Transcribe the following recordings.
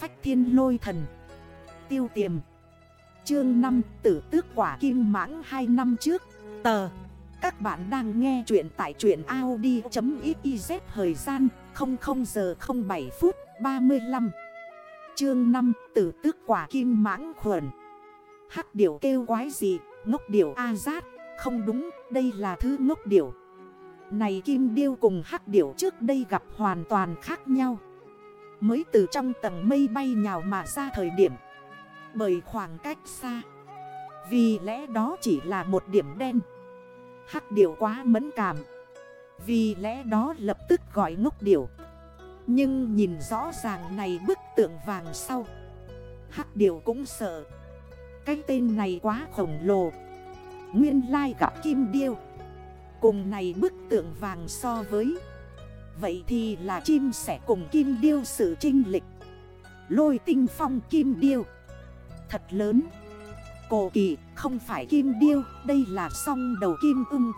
phách thiên lôi thần. Tiêu tiềm. Chương 5 tử tước quả kim mãng 2 năm trước. Tờ. Các bạn đang nghe chuyện tại chuyện Audi.xyz Thời gian 00 giờ 07 phút 35 Chương 5 tử tước quả kim mãng khuẩn. Hắc điểu kêu quái gì? Ngốc điểu A-giác Không đúng, đây là thứ ngốc điểu. Này kim điêu cùng hắc điểu trước đây gặp hoàn toàn khác nhau. Mới từ trong tầng mây bay nhào mà ra thời điểm. Bởi khoảng cách xa. Vì lẽ đó chỉ là một điểm đen. Hắc điểu quá mẫn cảm. Vì lẽ đó lập tức gọi ngốc điểu. Nhưng nhìn rõ ràng này bức tượng vàng sau. Hắc điểu cũng sợ. Cái tên này quá khổng lồ. Nguyên lai gặp kim điêu. Cùng này bức tượng vàng so với. Vậy thì là chim sẻ cùng kim điêu sự trinh lịch. Lôi tinh phong kim điêu. Thật lớn. Cổ kỳ, không phải kim điêu, Đây là song đầu kim ưng.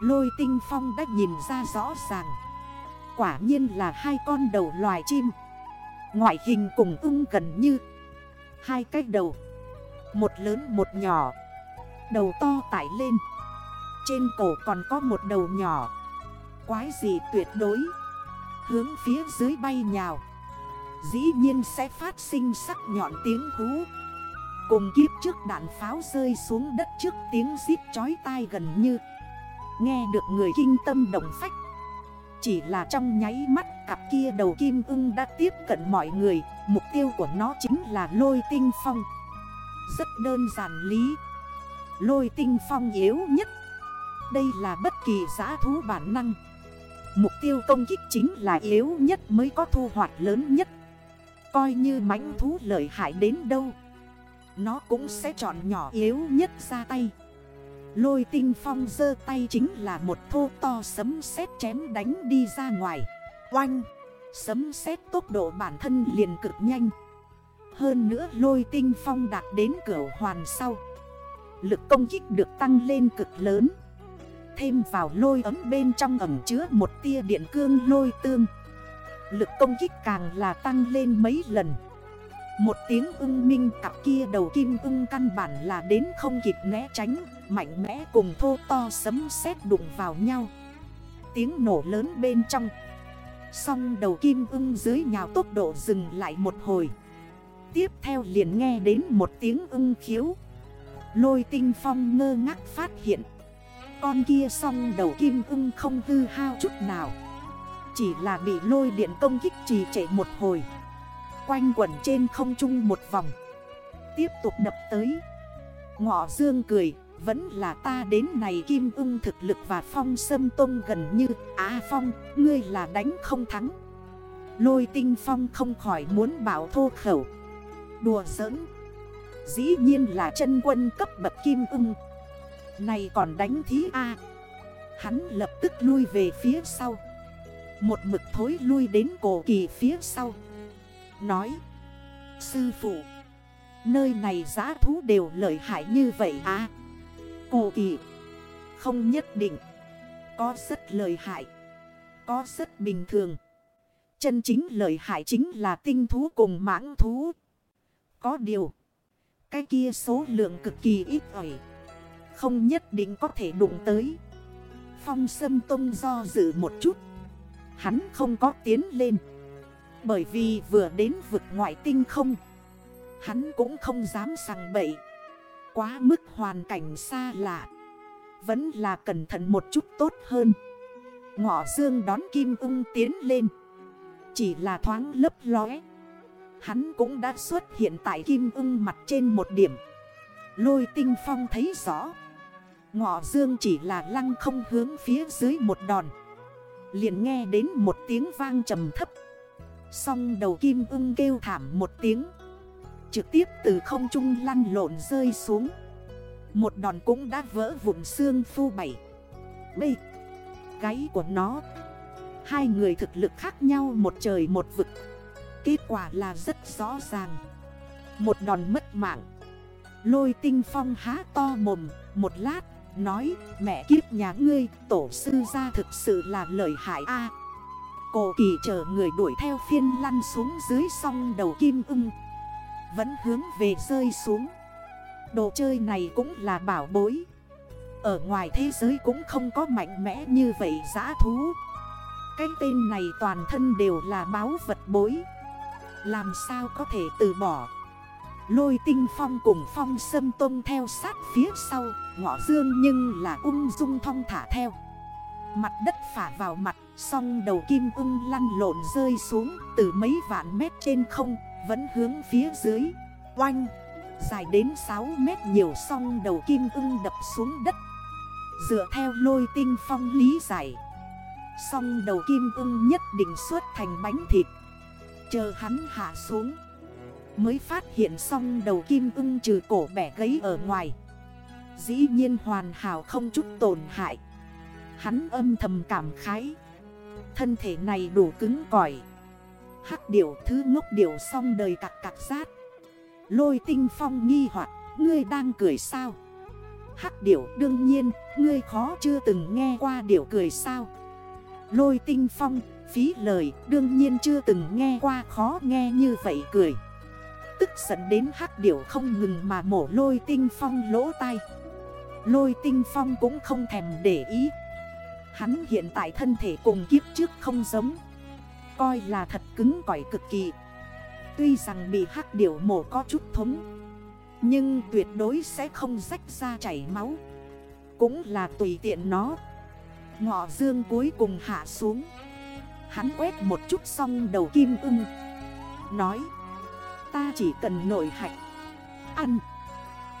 Lôi tinh phong đã nhìn ra rõ ràng. Quả nhiên là hai con đầu loài chim. Ngoại hình cùng ưng gần như Hai cái đầu. Một lớn một nhỏ. Đầu to tải lên. Trên cổ còn có một đầu nhỏ. Quái gì tuyệt đối. Hướng phía dưới bay nhào. Dĩ nhiên sẽ phát sinh sắc nhọn tiếng hú. Cùng kiếp trước đạn pháo rơi xuống đất trước tiếng xít chói tai gần như. Nghe được người kinh tâm động phách. Chỉ là trong nháy mắt cặp kia đầu kim ưng đã tiếp cận mọi người. Mục tiêu của nó chính là lôi tinh phong. Rất đơn giản lý. Lôi tinh phong yếu nhất. Đây là bất kỳ giã thú bản năng. Mục tiêu công kích chính là yếu nhất mới có thu hoạch lớn nhất. Coi như mãnh thú lợi hại đến đâu, Nó cũng sẽ chọn nhỏ yếu nhất ra tay. Lôi tinh phong dơ tay chính là một thô to sấm sét chém đánh đi ra ngoài. Oanh, Sấm sét tốc độ bản thân liền cực nhanh. Hơn nữa lôi tinh phong đạt đến cửa hoàn sau. Lực công kích được tăng lên cực lớn. Thêm vào lôi ấm bên trong ẩm chứa một tia điện cương lôi tương. Lực công kích càng là tăng lên mấy lần. Một tiếng ưng minh cặp kia đầu kim ưng căn bản là đến không kịp né tránh, Mạnh mẽ cùng thô to sấm sét đụng vào nhau. Tiếng nổ lớn bên trong. Xong đầu kim ưng dưới nhào tốc độ dừng lại một hồi. Tiếp theo liền nghe đến một tiếng ưng khiếu. Lôi tinh phong ngơ ngác phát hiện. Con kia song đầu kim ưng không hư hao chút nào. Chỉ là bị lôi điện công kích trì trệ một hồi. Quanh quẩn trên không trung một vòng. Tiếp tục đập tới. Ngọ dương cười, Vẫn là ta đến này kim ưng thực lực và phong sâm tôn gần như, Á phong, ngươi là đánh không thắng. Lôi tinh phong không khỏi muốn bảo thô khẩu. Đùa giỡn. Dĩ nhiên là chân quân cấp bậc kim ưng này còn đánh thí A. Hắn lập tức lui về phía sau. Một mực thối lui đến cổ kỳ phía sau. Nói, Sư phụ, Nơi này giá thú đều lợi hại như vậy à? Cổ kỳ, Không nhất định. Có rất lợi hại, Có rất bình thường. Chân chính lợi hại chính là tinh thú cùng mãng thú. Có điều, cái kia số lượng cực kỳ ít ỏi. Không nhất định có thể đụng tới. Phong Sâm Tông do dự một chút. Hắn không có tiến lên. Bởi vì vừa đến vực ngoại tinh không, Hắn cũng không dám sằng bậy. Quá mức hoàn cảnh xa lạ. Vẫn là cẩn thận một chút tốt hơn. Ngọ dương đón kim ung tiến lên. Chỉ là thoáng lấp lóe. Hắn cũng đã xuất hiện tại kim Ung mặt trên một điểm. Lôi tinh phong thấy rõ. Ngọ dương chỉ là lăng không hướng phía dưới một đòn. Liền nghe đến một tiếng vang trầm thấp. Xong đầu kim ưng kêu thảm một tiếng. Trực tiếp từ không trung lăn lộn rơi xuống. Một đòn cũng đã vỡ vụn xương phu bảy. Bê. Gáy của nó. Hai người thực lực khác nhau một trời một vực. Kết quả là rất rõ ràng. Một đòn mất mạng. Lôi tinh phong há to mồm. Một lát Nói, mẹ kiếp nhà ngươi, Tổ sư ra thực sự là lợi hại a. Cổ kỳ chờ người đuổi theo phiên lăn xuống dưới song đầu kim ưng. Vẫn hướng về rơi xuống. Đồ chơi này cũng là bảo bối. Ở ngoài thế giới cũng không có mạnh mẽ như vậy giã thú. Cái tên này toàn thân đều là báo vật bối. Làm sao có thể từ bỏ? Lôi tinh phong cùng phong sâm tông theo sát phía sau, Ngọ dương nhưng là ung dung thong thả theo. Mặt đất phả vào mặt Xong đầu kim ung lăn lộn rơi xuống Từ mấy vạn mét trên không, Vẫn hướng phía dưới. Oanh! Dài đến 6 mét nhiều Xong đầu kim ung đập xuống đất. Dựa theo lôi tinh phong lý giải Xong đầu kim ung nhất định xuất thành bánh thịt. Chờ hắn hạ xuống Mới phát hiện xong đầu kim ưng trừ cổ bẻ gấy ở ngoài. Dĩ nhiên hoàn hảo không chút tổn hại. Hắn âm thầm cảm khái. Thân thể này đủ cứng cỏi. Hắc điểu thứ ngốc điểu xong đời cặc cặc rát. Lôi tinh phong nghi hoặc, Ngươi đang cười sao? Hắc điểu, đương nhiên, Ngươi khó chưa từng nghe qua điểu cười sao? Lôi tinh phong, Phí lời, đương nhiên chưa từng nghe qua, khó nghe như vậy cười. Tức giận đến hắc điểu không ngừng mà mổ lôi tinh phong lỗ tai. Lôi tinh phong cũng không thèm để ý. Hắn hiện tại thân thể cùng kiếp trước không giống. Coi là thật cứng cỏi cực kỳ. Tuy rằng bị hắc điểu mổ có chút thống, Nhưng tuyệt đối sẽ không rách ra chảy máu. Cũng là tùy tiện nó. Ngọ dương cuối cùng hạ xuống. Hắn quét một chút xong đầu kim ưng. Nói Ta chỉ cần nổi hạch. Ăn.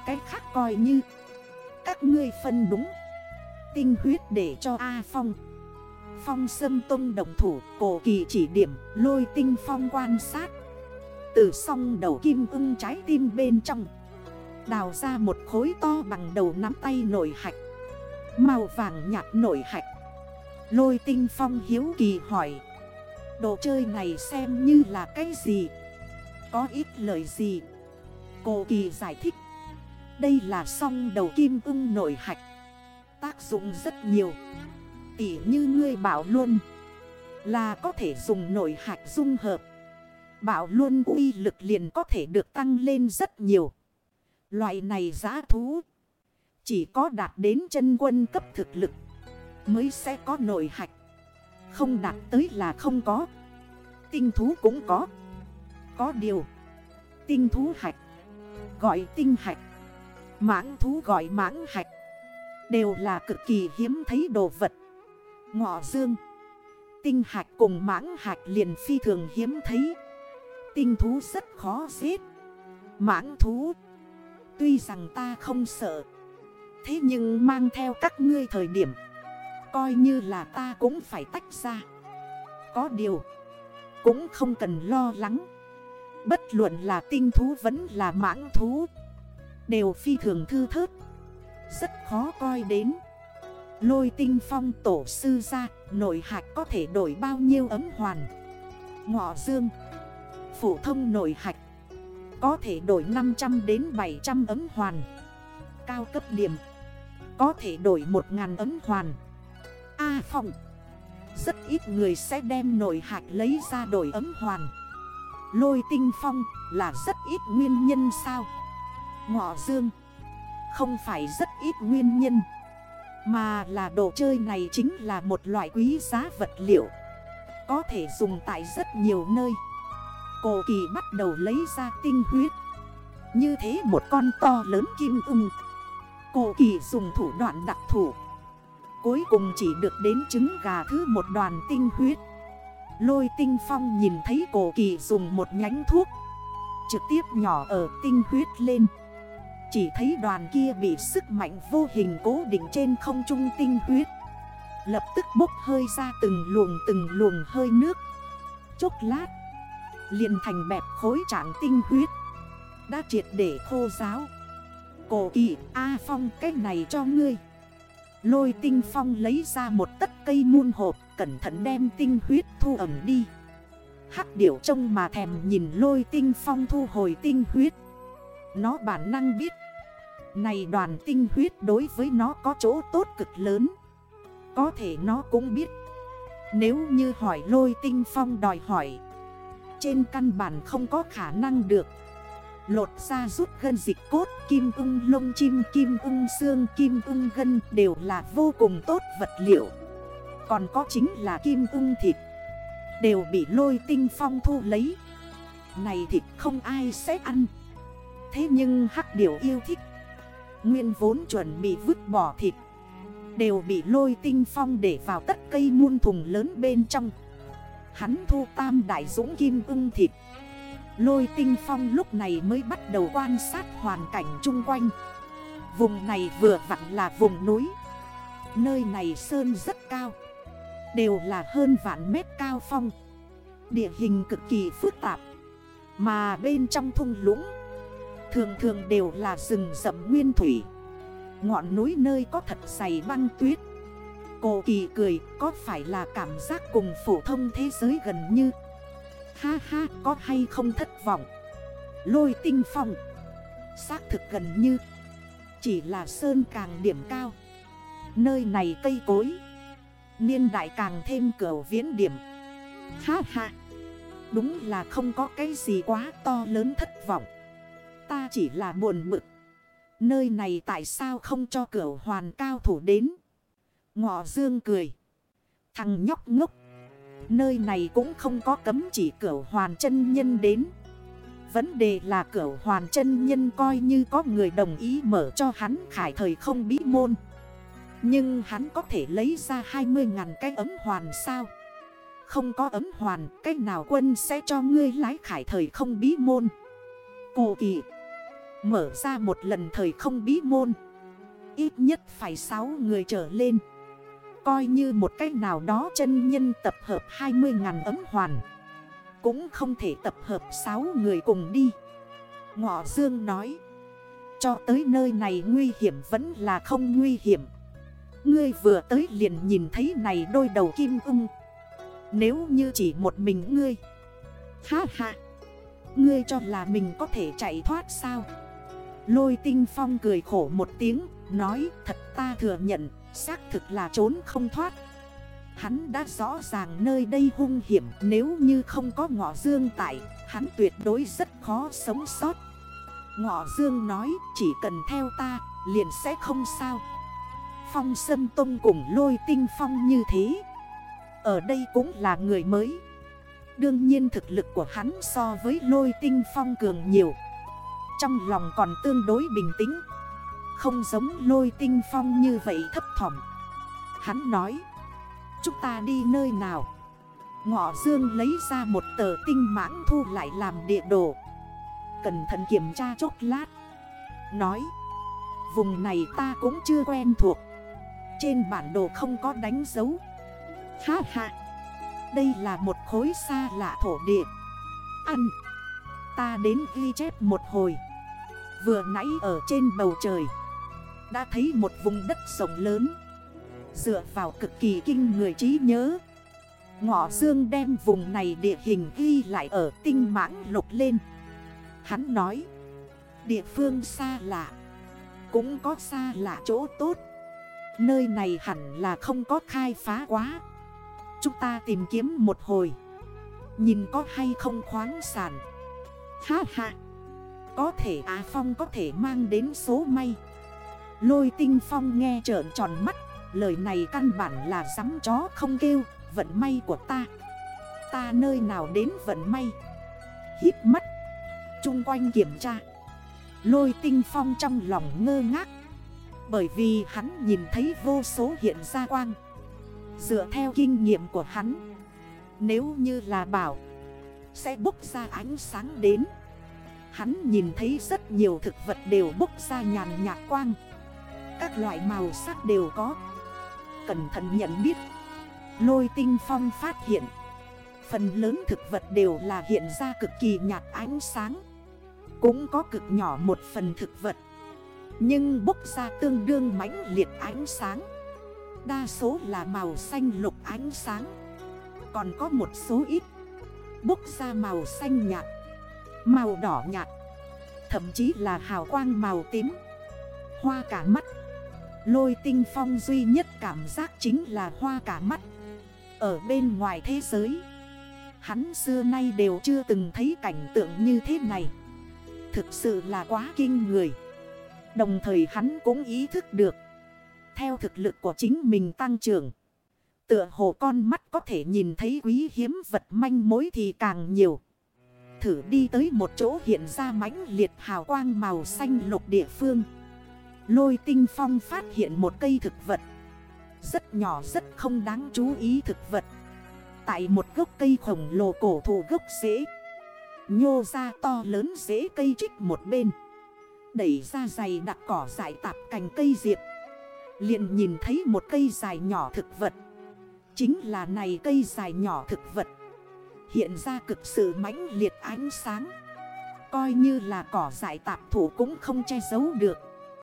Cái khác coi như. Các ngươi phân đúng. Tinh huyết để cho A Phong. Phong sâm tông đồng thủ, Cổ kỳ chỉ điểm, Lôi tinh phong quan sát. Từ song đầu kim ưng trái tim bên trong. Đào ra một khối to bằng đầu nắm tay nổi hạch. Màu vàng nhạt nổi hạch. Lôi tinh phong hiếu kỳ hỏi. Đồ chơi này xem như là cái gì? Có ít lời gì. Cô kỳ giải thích. Đây là song đầu kim ưng nội hạch. Tác dụng rất nhiều. Tỉ như ngươi bảo luôn Là có thể dùng nội hạch dung hợp. Bảo luôn uy lực liền có thể được tăng lên rất nhiều. Loại này giá thú Chỉ có đạt đến chân quân cấp thực lực Mới sẽ có nội hạch. Không đạt tới là không có. Tinh thú cũng có có điều. Tinh thú hạch. Gọi tinh hạch. Mãng thú gọi mãng hạch. Đều là cực kỳ hiếm thấy đồ vật. Ngọ dương. Tinh hạch cùng mãng hạch liền phi thường hiếm thấy. Tinh thú rất khó giết. Mãng thú. Tuy rằng ta không sợ. Thế nhưng mang theo các ngươi thời điểm. Coi như là ta cũng phải tách ra. Có điều. Cũng không cần lo lắng. Bất luận là tinh thú vẫn là mãng thú, Đều phi thường thư thớt, Rất khó coi đến. Lôi tinh phong tổ sư ra Nội hạch có thể đổi bao nhiêu ấm hoàn? Ngọ dương, Phổ thông nội hạch, Có thể đổi 500 đến 700 ấm hoàn. Cao cấp điểm, Có thể đổi 1.000 ấm hoàn. A phong, Rất ít người sẽ đem nội hạch lấy ra đổi ấm hoàn. Lôi tinh phong là rất ít nguyên nhân sao? Ngọ dương, Không phải rất ít nguyên nhân, Mà là đồ chơi này chính là một loại quý giá vật liệu, Có thể dùng tại rất nhiều nơi. Cổ kỳ bắt đầu lấy ra tinh huyết, Như thế một con to lớn kim ưng. Cổ kỳ dùng thủ đoạn đặc thủ Cuối cùng chỉ được đến trứng gà thứ một đoàn tinh huyết. Lôi tinh phong nhìn thấy cổ kỳ dùng một nhánh thuốc. Trực tiếp nhỏ ở tinh huyết lên. Chỉ thấy đoàn kia bị sức mạnh vô hình cố định trên không trung tinh huyết. Lập tức bốc hơi ra từng luồng từng luồng hơi nước. Chốc lát, liền thành bẹp khối trạng tinh huyết. Đã triệt để khô giáo Cổ kỳ, A Phong, cái này cho ngươi. Lôi tinh phong lấy ra một tất cây muôn hộp. Cẩn thận đem tinh huyết thu ẩm đi. Hắc điểu trông mà thèm nhìn lôi tinh phong thu hồi tinh huyết. Nó bản năng biết Này đoàn tinh huyết đối với nó có chỗ tốt cực lớn. Có thể nó cũng biết Nếu như hỏi lôi tinh phong đòi hỏi Trên căn bản không có khả năng được. Lột ra rút gân dịch cốt Kim ung lông chim, kim ung xương, kim ung gân Đều là vô cùng tốt vật liệu. Còn có chính là kim ung thịt. Đều bị lôi tinh phong thu lấy. Này thịt không ai sẽ ăn. Thế nhưng hắc điều yêu thích. Nguyên vốn chuẩn bị vứt bỏ thịt. Đều bị lôi tinh phong để vào tất cây muôn thùng lớn bên trong. Hắn thu tam đại dũng kim ưng thịt. Lôi tinh phong lúc này mới bắt đầu quan sát hoàn cảnh chung quanh. Vùng này vừa vặn là vùng núi. Nơi này sơn rất cao. Đều là hơn vạn mét cao phong. Địa hình cực kỳ phức tạp. Mà bên trong thung lũng, Thường thường đều là rừng rậm nguyên thủy. Ngọn núi nơi có thật dày băng tuyết. Cô kỳ cười, có phải là cảm giác cùng phổ thông thế giới gần như? Ha ha, có hay không thất vọng? Lôi tinh phong. Xác thực gần như. Chỉ là sơn càng điểm cao. Nơi này cây cối. Niên đại càng thêm cửa viễn điểm. Ha ha. Đúng là không có cái gì quá to lớn thất vọng. Ta chỉ là buồn mực. Nơi này tại sao không cho cửa hoàn cao thủ đến? Ngọ dương cười. Thằng nhóc ngốc. Nơi này cũng không có cấm chỉ cửa hoàn chân nhân đến. Vấn đề là cửa hoàn chân nhân coi như có người đồng ý mở cho hắn khải thời không bí môn. Nhưng hắn có thể lấy ra 20.000 cái ấm hoàn sao? Không có ấm hoàn Cách nào quân sẽ cho ngươi lái khải thời không bí môn? Cụ kỳ Mở ra một lần thời không bí môn. Ít nhất phải 6 người trở lên. Coi như một cách nào đó chân nhân tập hợp 20.000 ấm hoàn. Cũng không thể tập hợp 6 người cùng đi. Ngọ Dương nói, Cho tới nơi này nguy hiểm vẫn là không nguy hiểm. Ngươi vừa tới liền nhìn thấy này đôi đầu kim ưng. Nếu như chỉ một mình ngươi. Ha ha. Ngươi cho là mình có thể chạy thoát sao? Lôi tinh phong cười khổ một tiếng, Nói, thật ta thừa nhận, Xác thực là trốn không thoát. Hắn đã rõ ràng nơi đây hung hiểm, Nếu như không có ngọ dương tại, Hắn tuyệt đối rất khó sống sót. Ngọ dương nói, chỉ cần theo ta, liền sẽ không sao. Phong Sâm Tông cùng lôi tinh phong như thế. Ở đây cũng là người mới. Đương nhiên thực lực của hắn so với lôi tinh phong cường nhiều. Trong lòng còn tương đối bình tĩnh. Không giống lôi tinh phong như vậy thấp thỏm. Hắn nói, Chúng ta đi nơi nào? Ngọ Dương lấy ra một tờ tinh mãng thu lại làm địa đồ. Cẩn thận kiểm tra chốc lát. Nói, Vùng này ta cũng chưa quen thuộc. Trên bản đồ không có đánh dấu. Ha ha. Đây là một khối xa lạ thổ địa. Ăn. Ta đến ghi chép một hồi. Vừa nãy ở trên bầu trời, đã thấy một vùng đất rộng lớn. Dựa vào cực kỳ kinh người trí nhớ. Ngọ Dương đem vùng này địa hình ghi lại ở tinh mãng lục lên. Hắn nói, Địa phương xa lạ, Cũng có xa lạ chỗ tốt. Nơi này hẳn là không có khai phá quá. Chúng ta tìm kiếm một hồi. Nhìn có hay không khoáng sản. Ha ha. Có thể Á Phong có thể mang đến số may. Lôi tinh phong nghe trợn tròn mắt. Lời này căn bản là dám chó không kêu, Vận may của ta. Ta nơi nào đến vận may? Hít mắt. Trung quanh kiểm tra. Lôi tinh phong trong lòng ngơ ngác. Bởi vì hắn nhìn thấy vô số hiện ra quang. Dựa theo kinh nghiệm của hắn, Nếu như là bảo, Sẽ bốc ra ánh sáng đến. Hắn nhìn thấy rất nhiều thực vật đều bốc ra nhàn nhạt quang. Các loại màu sắc đều có. Cẩn thận nhận biết, Lôi tinh phong phát hiện. Phần lớn thực vật đều là hiện ra cực kỳ nhạt ánh sáng. Cũng có cực nhỏ một phần thực vật. Nhưng bốc ra tương đương mãnh liệt ánh sáng. Đa số là màu xanh lục ánh sáng. Còn có một số ít. Bốc ra màu xanh nhạt, Màu đỏ nhạt. Thậm chí là hào quang màu tím. Hoa cả mắt. Lôi tinh phong duy nhất cảm giác chính là hoa cả mắt. Ở bên ngoài thế giới, Hắn xưa nay đều chưa từng thấy cảnh tượng như thế này. Thực sự là quá kinh người. Đồng thời hắn cũng ý thức được. Theo thực lực của chính mình tăng trưởng, Tựa hồ con mắt có thể nhìn thấy quý hiếm vật manh mối thì càng nhiều. Thử đi tới một chỗ hiện ra mãnh liệt hào quang màu xanh lục địa phương. Lôi tinh phong phát hiện một cây thực vật. Rất nhỏ, rất không đáng chú ý thực vật. Tại một gốc cây khổng lồ cổ thụ gốc rễ. Nhô ra to lớn rễ cây trích một bên. Đẩy ra dày đặc cỏ dại tạp cành cây diệp. Liền nhìn thấy một cây dài nhỏ thực vật. Chính là này cây dài nhỏ thực vật. Hiện ra cực sự mãnh liệt ánh sáng. Coi như là cỏ dại tạp thủ cũng không che giấu được.